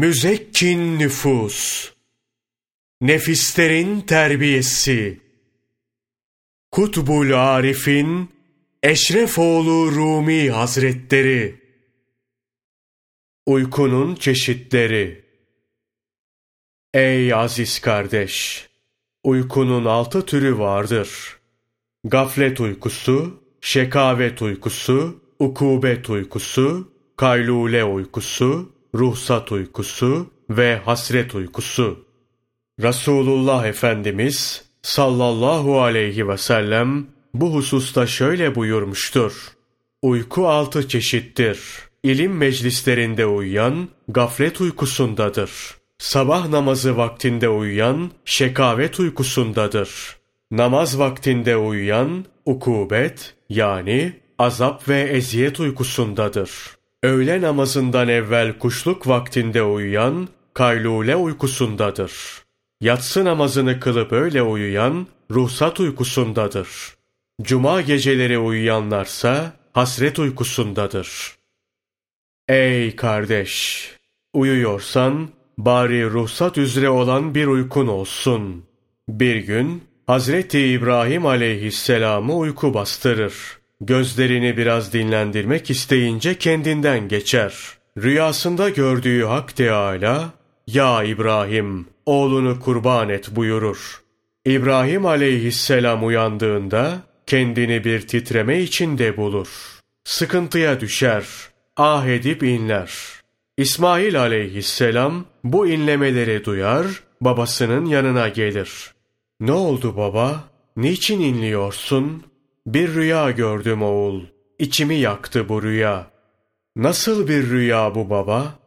Müzekkin nüfus, nefislerin terbiyesi, Kutbul Arif'in Eşrefoğlu Rumi Hazretleri, Uykunun çeşitleri, Ey aziz kardeş! Uykunun altı türü vardır. Gaflet uykusu, şekavet uykusu, ukubet uykusu, kaylule uykusu, ruhsat uykusu ve hasret uykusu. Resulullah Efendimiz sallallahu aleyhi ve sellem bu hususta şöyle buyurmuştur. Uyku altı çeşittir. İlim meclislerinde uyuyan gaflet uykusundadır. Sabah namazı vaktinde uyuyan şekavet uykusundadır. Namaz vaktinde uyuyan ukubet yani azap ve eziyet uykusundadır. Öğle namazından evvel kuşluk vaktinde uyuyan kaylule uykusundadır. Yatsı namazını kılıp öyle uyuyan ruhsat uykusundadır. Cuma geceleri uyuyanlarsa hasret uykusundadır. Ey kardeş! Uyuyorsan bari ruhsat üzere olan bir uykun olsun. Bir gün Hazreti İbrahim aleyhisselamı uyku bastırır. Gözlerini biraz dinlendirmek isteyince kendinden geçer. Rüyasında gördüğü Hak Teâlâ, ''Ya İbrahim, oğlunu kurban et.'' buyurur. İbrahim aleyhisselam uyandığında kendini bir titreme içinde bulur. Sıkıntıya düşer, ah edip inler. İsmail aleyhisselam bu inlemeleri duyar, babasının yanına gelir. Ne oldu baba? Niçin inliyorsun? Bir rüya gördüm oğul. İçimi yaktı bu rüya. Nasıl bir rüya bu baba?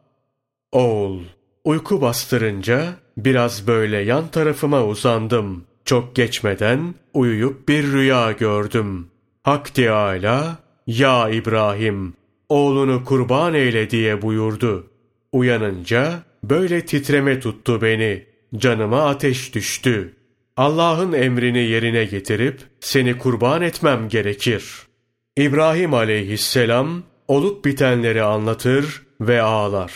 Oğul, uyku bastırınca biraz böyle yan tarafıma uzandım. Çok geçmeden uyuyup bir rüya gördüm. Hak Teâlâ, ya İbrahim, oğlunu kurban eyle diye buyurdu. Uyanınca böyle titreme tuttu beni. Canıma ateş düştü. Allah'ın emrini yerine getirip seni kurban etmem gerekir. İbrahim aleyhisselam olup bitenleri anlatır ve ağlar.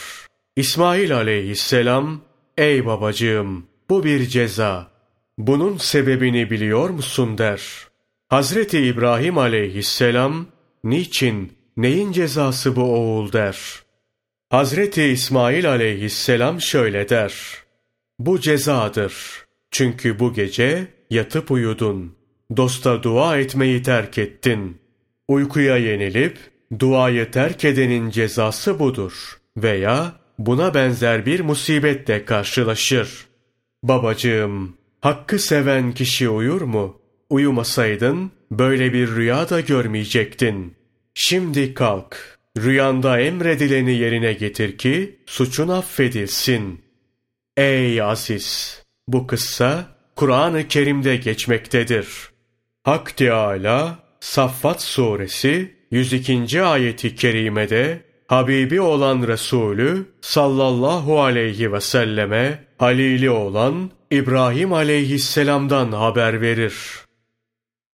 İsmail aleyhisselam, ey babacığım bu bir ceza. Bunun sebebini biliyor musun der. Hazreti İbrahim aleyhisselam, niçin, neyin cezası bu oğul der. Hazreti İsmail aleyhisselam şöyle der. Bu cezadır. Çünkü bu gece yatıp uyudun. Dosta dua etmeyi terk ettin. Uykuya yenilip duayı terk edenin cezası budur. Veya buna benzer bir musibetle karşılaşır. Babacığım, hakkı seven kişi uyur mu? Uyumasaydın böyle bir rüya da görmeyecektin. Şimdi kalk, rüyanda emredileni yerine getir ki suçun affedilsin. Ey aziz! Bu kıssa Kur'an-ı Kerim'de geçmektedir. Hak Teâlâ Saffat Suresi 102. ayeti kerimede Habibi olan Resulü sallallahu aleyhi ve selleme halili olan İbrahim aleyhisselamdan haber verir.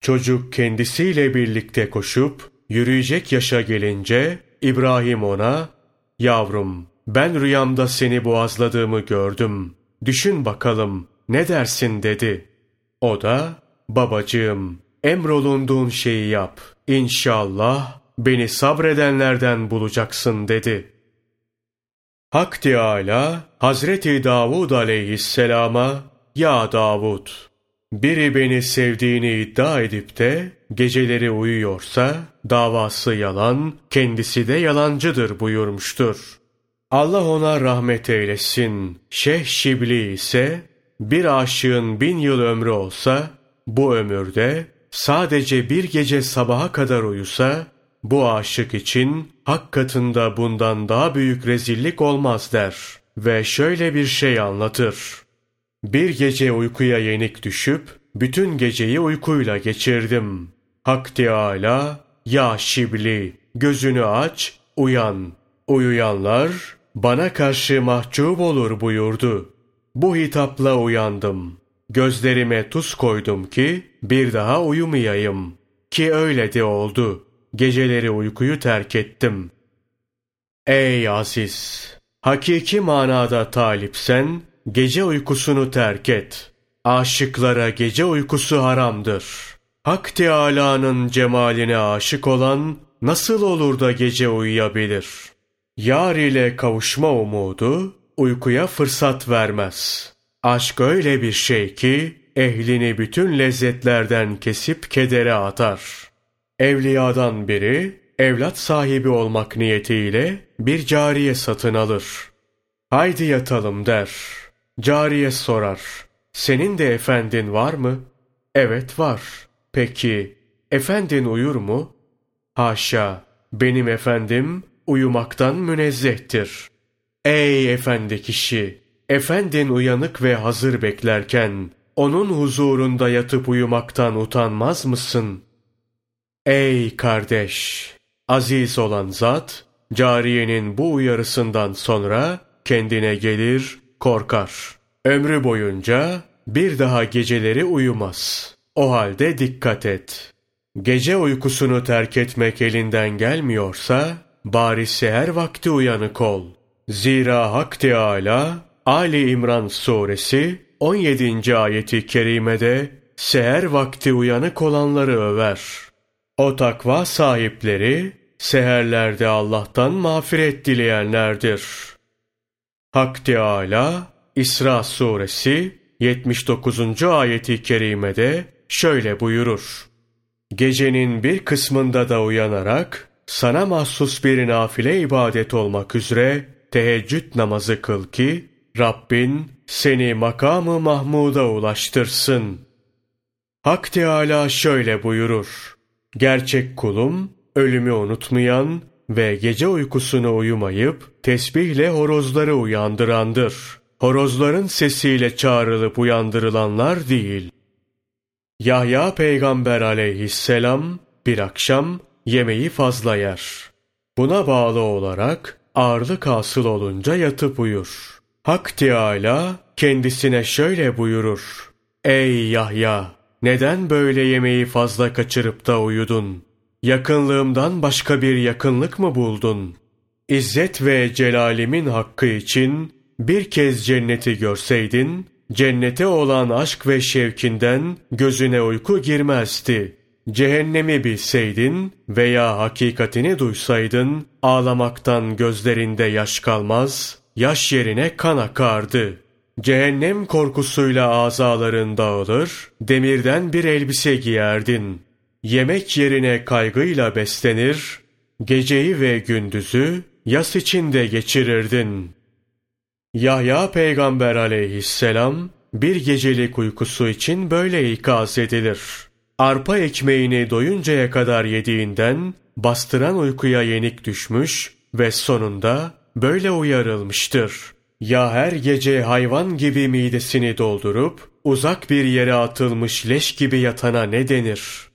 Çocuk kendisiyle birlikte koşup yürüyecek yaşa gelince İbrahim ona ''Yavrum ben rüyamda seni boğazladığımı gördüm. Düşün bakalım ne dersin dedi. O da babacığım emrolunduğun şeyi yap. İnşallah beni sabredenlerden bulacaksın dedi. Hak Teâlâ Hazreti Davud aleyhisselama Ya Davud! Biri beni sevdiğini iddia edip de geceleri uyuyorsa davası yalan, kendisi de yalancıdır buyurmuştur. Allah ona rahmet eylesin. Şeyh Şibli ise bir aşığın bin yıl ömrü olsa, bu ömürde sadece bir gece sabaha kadar uyusa, bu aşık için hak katında bundan daha büyük rezillik olmaz der. Ve şöyle bir şey anlatır. Bir gece uykuya yenik düşüp, bütün geceyi uykuyla geçirdim. Hak Teâlâ, ya Şibli, gözünü aç, uyan. Uyuyanlar, bana karşı mahcup olur buyurdu. Bu hitapla uyandım. Gözlerime tuz koydum ki bir daha uyumayayım. Ki öyle de oldu. Geceleri uykuyu terk ettim. Ey aziz! Hakiki manada talipsen, gece uykusunu terk et. Aşıklara gece uykusu haramdır. Hak Teâlâ'nın cemaline aşık olan, nasıl olur da gece uyuyabilir? Yar ile kavuşma umudu, uykuya fırsat vermez. Aşk öyle bir şey ki, ehlini bütün lezzetlerden kesip kedere atar. Evliyadan biri, evlat sahibi olmak niyetiyle bir cariye satın alır. Haydi yatalım der. Cariye sorar. Senin de efendin var mı? Evet var. Peki, efendin uyur mu? Haşa, benim efendim uyumaktan münezzehtir. Ey efendi kişi! Efendin uyanık ve hazır beklerken, onun huzurunda yatıp uyumaktan utanmaz mısın? Ey kardeş! Aziz olan zat, cariyenin bu uyarısından sonra kendine gelir, korkar. Ömrü boyunca bir daha geceleri uyumaz. O halde dikkat et. Gece uykusunu terk etmek elinden gelmiyorsa, bari seher vakti uyanık ol. Zira Hak Teâlâ, Ali İmran suresi 17. ayeti kerimede seher vakti uyanık olanları över. O takva sahipleri seherlerde Allah'tan mağfiret dileyenlerdir. Hak Teâlâ İsra suresi 79. ayeti kerimede şöyle buyurur. Gecenin bir kısmında da uyanarak sana mahsus bir nafile ibadet olmak üzere teheccüd namazı kıl ki Rabbin seni makamı Mahmud'a ulaştırsın. Hak Teâlâ şöyle buyurur. Gerçek kulum, ölümü unutmayan ve gece uykusunu uyumayıp tesbihle horozları uyandırandır. Horozların sesiyle çağrılıp uyandırılanlar değil. Yahya peygamber aleyhisselam bir akşam yemeği fazla yer. Buna bağlı olarak ağırlık hasıl olunca yatıp uyur. Hak Teâlâ kendisine şöyle buyurur. Ey Yahya! Neden böyle yemeği fazla kaçırıp da uyudun? Yakınlığımdan başka bir yakınlık mı buldun? İzzet ve celalimin hakkı için bir kez cenneti görseydin, cennete olan aşk ve şevkinden gözüne uyku girmezdi. Cehennemi bilseydin veya hakikatini duysaydın, ağlamaktan gözlerinde yaş kalmaz, yaş yerine kan akardı. Cehennem korkusuyla azaların dağılır, demirden bir elbise giyerdin. Yemek yerine kaygıyla beslenir, geceyi ve gündüzü yas içinde geçirirdin. Yahya peygamber aleyhisselam bir gecelik uykusu için böyle ikaz edilir. Arpa ekmeğini doyuncaya kadar yediğinden bastıran uykuya yenik düşmüş ve sonunda böyle uyarılmıştır. Ya her gece hayvan gibi midesini doldurup uzak bir yere atılmış leş gibi yatana ne denir?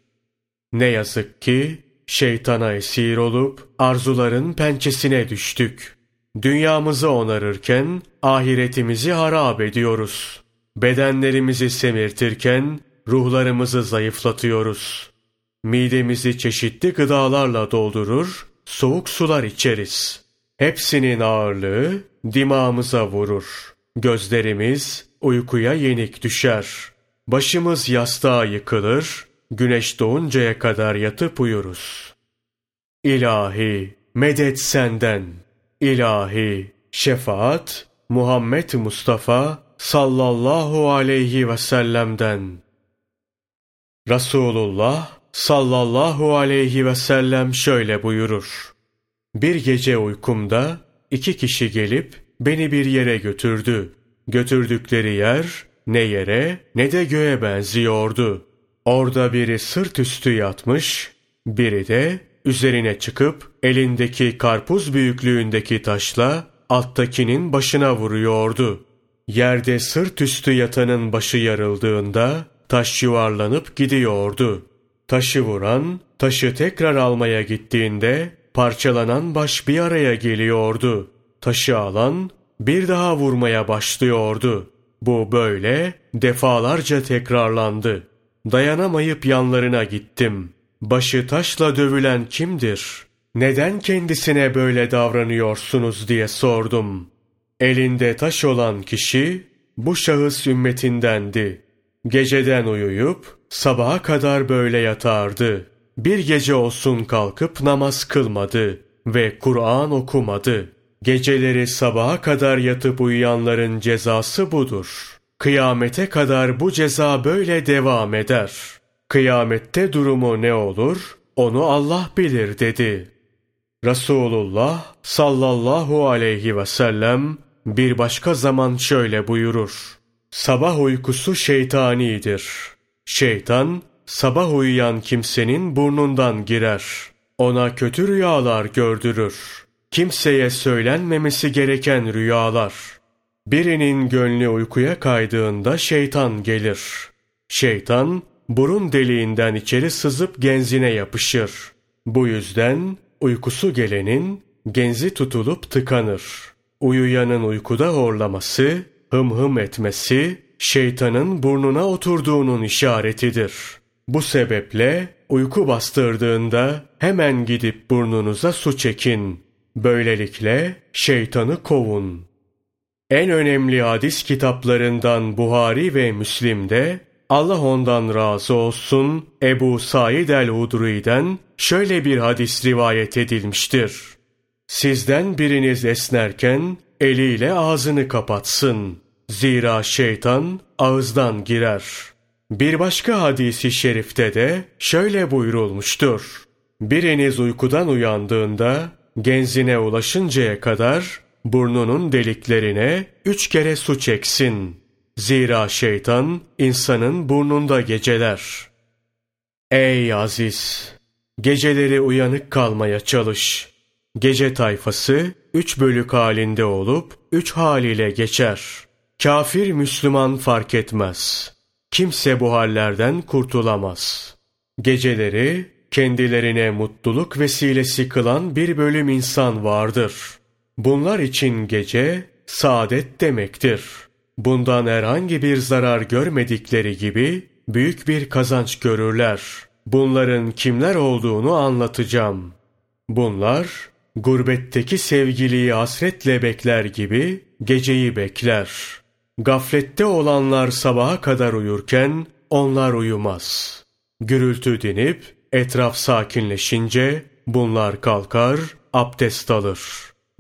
Ne yazık ki şeytana esir olup arzuların pençesine düştük. Dünyamızı onarırken ahiretimizi harap ediyoruz. Bedenlerimizi semirtirken ruhlarımızı zayıflatıyoruz. Midemizi çeşitli gıdalarla doldurur, soğuk sular içeriz. Hepsinin ağırlığı dimağımıza vurur. Gözlerimiz uykuya yenik düşer. Başımız yastığa yıkılır, güneş doğuncaya kadar yatıp uyuruz. İlahi, medet senden. İlahi, şefaat, Muhammed Mustafa sallallahu aleyhi ve sellem'den. Resulullah sallallahu aleyhi ve sellem şöyle buyurur. Bir gece uykumda iki kişi gelip beni bir yere götürdü. Götürdükleri yer ne yere ne de göğe benziyordu. Orada biri sırt üstü yatmış, biri de üzerine çıkıp elindeki karpuz büyüklüğündeki taşla alttakinin başına vuruyordu. Yerde sırt üstü yatanın başı yarıldığında taş yuvarlanıp gidiyordu. Taşı vuran, taşı tekrar almaya gittiğinde parçalanan baş bir araya geliyordu. Taşı alan bir daha vurmaya başlıyordu. Bu böyle defalarca tekrarlandı. Dayanamayıp yanlarına gittim. Başı taşla dövülen kimdir? Neden kendisine böyle davranıyorsunuz diye sordum. Elinde taş olan kişi bu şahıs ümmetindendi. Geceden uyuyup sabaha kadar böyle yatardı. Bir gece olsun kalkıp namaz kılmadı ve Kur'an okumadı. Geceleri sabaha kadar yatıp uyuyanların cezası budur. Kıyamete kadar bu ceza böyle devam eder. Kıyamette durumu ne olur? Onu Allah bilir dedi. Resulullah sallallahu aleyhi ve sellem bir başka zaman şöyle buyurur. Sabah uykusu şeytanidir. Şeytan sabah uyuyan kimsenin burnundan girer. Ona kötü rüyalar gördürür. Kimseye söylenmemesi gereken rüyalar. Birinin gönlü uykuya kaydığında şeytan gelir. Şeytan burun deliğinden içeri sızıp genzine yapışır. Bu yüzden uykusu gelenin genzi tutulup tıkanır. Uyuyanın uykuda horlaması, hım hım etmesi, şeytanın burnuna oturduğunun işaretidir. Bu sebeple uyku bastırdığında hemen gidip burnunuza su çekin. Böylelikle şeytanı kovun. En önemli hadis kitaplarından Buhari ve Müslim'de Allah ondan razı olsun Ebu Said el-Hudri'den şöyle bir hadis rivayet edilmiştir. Sizden biriniz esnerken eliyle ağzını kapatsın. Zira şeytan ağızdan girer. Bir başka hadisi şerifte de şöyle buyurulmuştur. Biriniz uykudan uyandığında genzine ulaşıncaya kadar burnunun deliklerine üç kere su çeksin. Zira şeytan insanın burnunda geceler. Ey aziz! Geceleri uyanık kalmaya çalış. Gece tayfası üç bölük halinde olup üç haliyle geçer. Kafir Müslüman fark etmez. Kimse bu hallerden kurtulamaz. Geceleri kendilerine mutluluk vesilesi kılan bir bölüm insan vardır. Bunlar için gece saadet demektir. Bundan herhangi bir zarar görmedikleri gibi büyük bir kazanç görürler. Bunların kimler olduğunu anlatacağım. Bunlar gurbetteki sevgiliyi hasretle bekler gibi geceyi bekler. Gaflette olanlar sabaha kadar uyurken onlar uyumaz. Gürültü dinip etraf sakinleşince bunlar kalkar, abdest alır.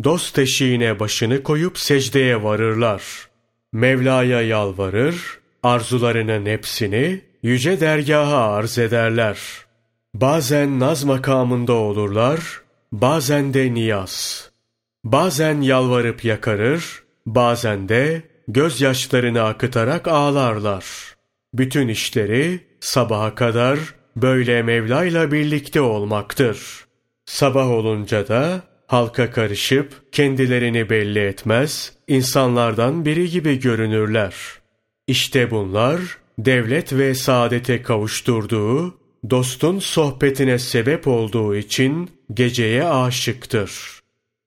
Dost eşiğine başını koyup secdeye varırlar. Mevla'ya yalvarır, arzularının hepsini yüce dergaha arz ederler. Bazen naz makamında olurlar, bazen de niyaz. Bazen yalvarıp yakarır, bazen de gözyaşlarını akıtarak ağlarlar. Bütün işleri sabaha kadar böyle Mevla'yla birlikte olmaktır. Sabah olunca da halka karışıp kendilerini belli etmez, insanlardan biri gibi görünürler. İşte bunlar devlet ve saadete kavuşturduğu, dostun sohbetine sebep olduğu için geceye aşıktır.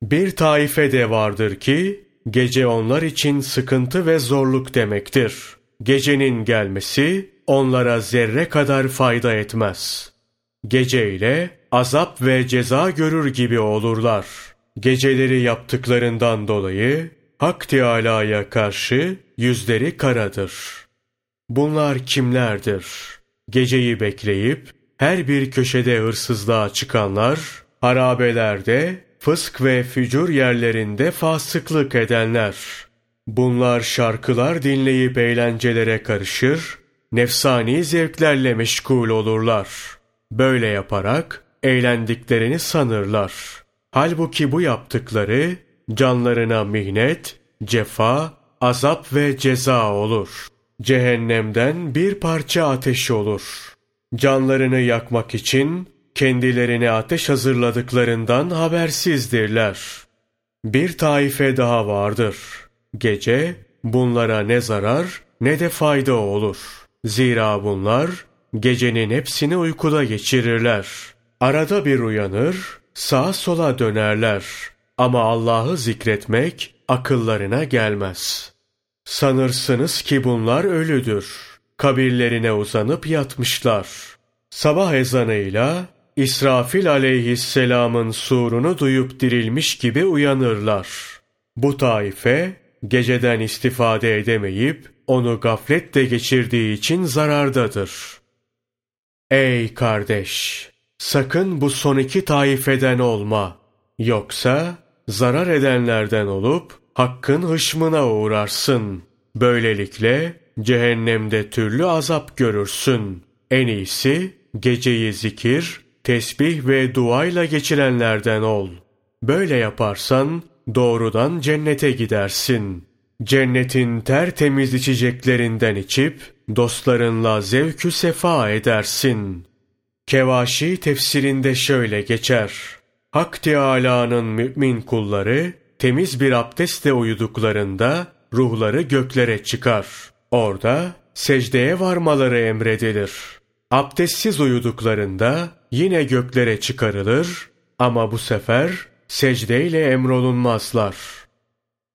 Bir taife de vardır ki, gece onlar için sıkıntı ve zorluk demektir. Gecenin gelmesi onlara zerre kadar fayda etmez. Gece ile azap ve ceza görür gibi olurlar. Geceleri yaptıklarından dolayı Hak Teâlâ'ya karşı yüzleri karadır. Bunlar kimlerdir? Geceyi bekleyip her bir köşede hırsızlığa çıkanlar, harabelerde, fısk ve fücur yerlerinde fasıklık edenler. Bunlar şarkılar dinleyip eğlencelere karışır, nefsani zevklerle meşgul olurlar. Böyle yaparak eğlendiklerini sanırlar. Halbuki bu yaptıkları canlarına mihnet, cefa, azap ve ceza olur. Cehennemden bir parça ateş olur. Canlarını yakmak için kendilerine ateş hazırladıklarından habersizdirler. Bir taife daha vardır. Gece bunlara ne zarar ne de fayda olur. Zira bunlar gecenin hepsini uykuda geçirirler. Arada bir uyanır, sağa sola dönerler. Ama Allah'ı zikretmek akıllarına gelmez. Sanırsınız ki bunlar ölüdür. Kabirlerine uzanıp yatmışlar. Sabah ezanıyla İsrafil aleyhisselamın surunu duyup dirilmiş gibi uyanırlar. Bu taife geceden istifade edemeyip onu gafletle geçirdiği için zarardadır. Ey kardeş! Sakın bu son iki taifeden olma. Yoksa zarar edenlerden olup hakkın hışmına uğrarsın. Böylelikle cehennemde türlü azap görürsün. En iyisi geceyi zikir, tesbih ve duayla geçirenlerden ol. Böyle yaparsan doğrudan cennete gidersin. Cennetin tertemiz içeceklerinden içip dostlarınla zevkü sefa edersin. Kevaşi tefsirinde şöyle geçer. Hak Teâlâ'nın mümin kulları temiz bir abdestle uyuduklarında ruhları göklere çıkar. Orada secdeye varmaları emredilir. Abdestsiz uyuduklarında yine göklere çıkarılır ama bu sefer secdeyle emrolunmazlar.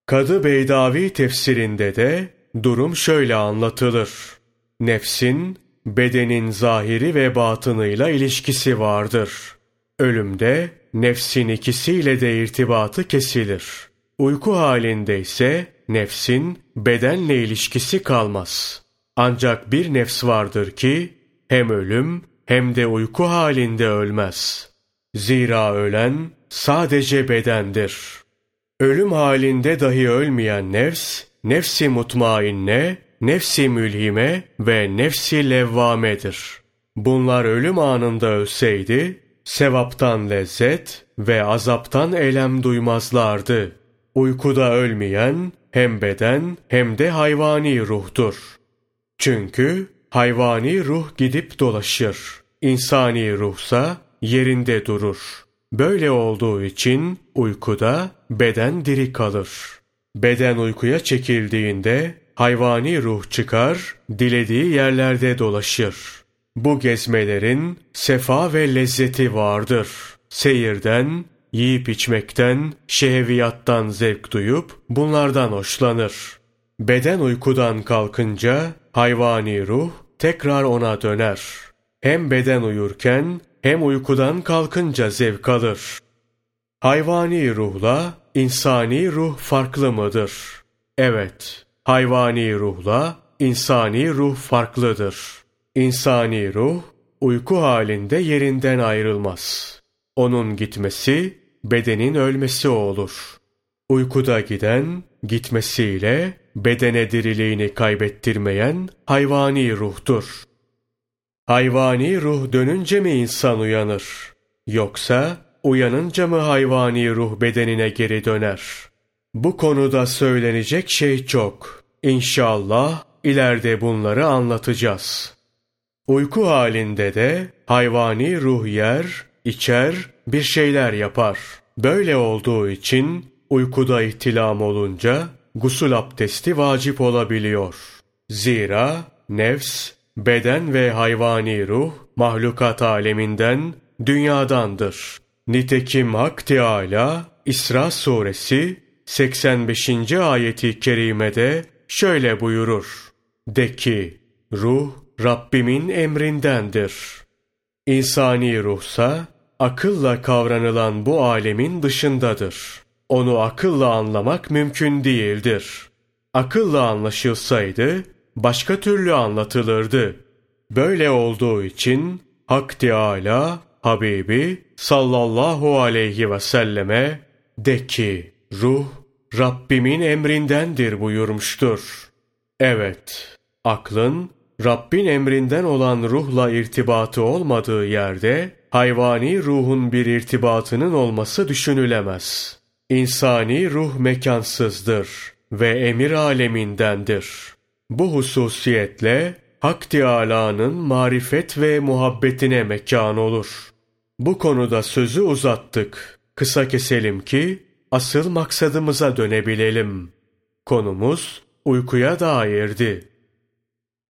Kadı Beydavi tefsirinde de durum şöyle anlatılır. Nefsin, bedenin zahiri ve batınıyla ilişkisi vardır. Ölümde nefsin ikisiyle de irtibatı kesilir. Uyku halinde ise nefsin bedenle ilişkisi kalmaz. Ancak bir nefs vardır ki hem ölüm hem de uyku halinde ölmez. Zira ölen sadece bedendir. Ölüm halinde dahi ölmeyen nefs, nefsi mutmainne, nefsi mülhime ve nefsi levvamedir. Bunlar ölüm anında ölseydi, sevaptan lezzet ve azaptan elem duymazlardı. Uykuda ölmeyen hem beden hem de hayvani ruhtur. Çünkü hayvani ruh gidip dolaşır. İnsani ruhsa yerinde durur. Böyle olduğu için uykuda beden diri kalır. Beden uykuya çekildiğinde hayvani ruh çıkar, dilediği yerlerde dolaşır. Bu gezmelerin sefa ve lezzeti vardır. Seyirden, yiyip içmekten, şehviyattan zevk duyup bunlardan hoşlanır. Beden uykudan kalkınca hayvani ruh tekrar ona döner. Hem beden uyurken hem uykudan kalkınca zevk alır. Hayvani ruhla insani ruh farklı mıdır? Evet, hayvani ruhla insani ruh farklıdır. İnsani ruh uyku halinde yerinden ayrılmaz. Onun gitmesi bedenin ölmesi olur. Uykuda giden gitmesiyle bedene diriliğini kaybettirmeyen hayvani ruhtur. Hayvani ruh dönünce mi insan uyanır? Yoksa uyanınca mı hayvani ruh bedenine geri döner? Bu konuda söylenecek şey çok. İnşallah ileride bunları anlatacağız. Uyku halinde de hayvani ruh yer, içer, bir şeyler yapar. Böyle olduğu için uykuda ihtilam olunca gusül abdesti vacip olabiliyor. Zira nefs, beden ve hayvani ruh mahlukat aleminden, dünyadandır. Nitekim Hak Teâlâ İsra suresi 85. ayeti kerimede şöyle buyurur. De ki, ruh Rabbimin emrindendir. İnsani ruhsa akılla kavranılan bu alemin dışındadır. Onu akılla anlamak mümkün değildir. Akılla anlaşılsaydı başka türlü anlatılırdı. Böyle olduğu için Hak Teâlâ Habibi sallallahu aleyhi ve selleme de ki ruh Rabbimin emrindendir buyurmuştur. Evet, aklın Rabbin emrinden olan ruhla irtibatı olmadığı yerde hayvani ruhun bir irtibatının olması düşünülemez. İnsani ruh mekansızdır ve emir alemindendir. Bu hususiyetle Hak Teâlâ'nın marifet ve muhabbetine mekan olur. Bu konuda sözü uzattık. Kısa keselim ki asıl maksadımıza dönebilelim. Konumuz uykuya dairdi.